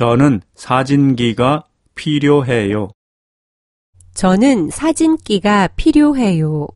저는 사진기가 필요해요. 저는 사진기가 필요해요.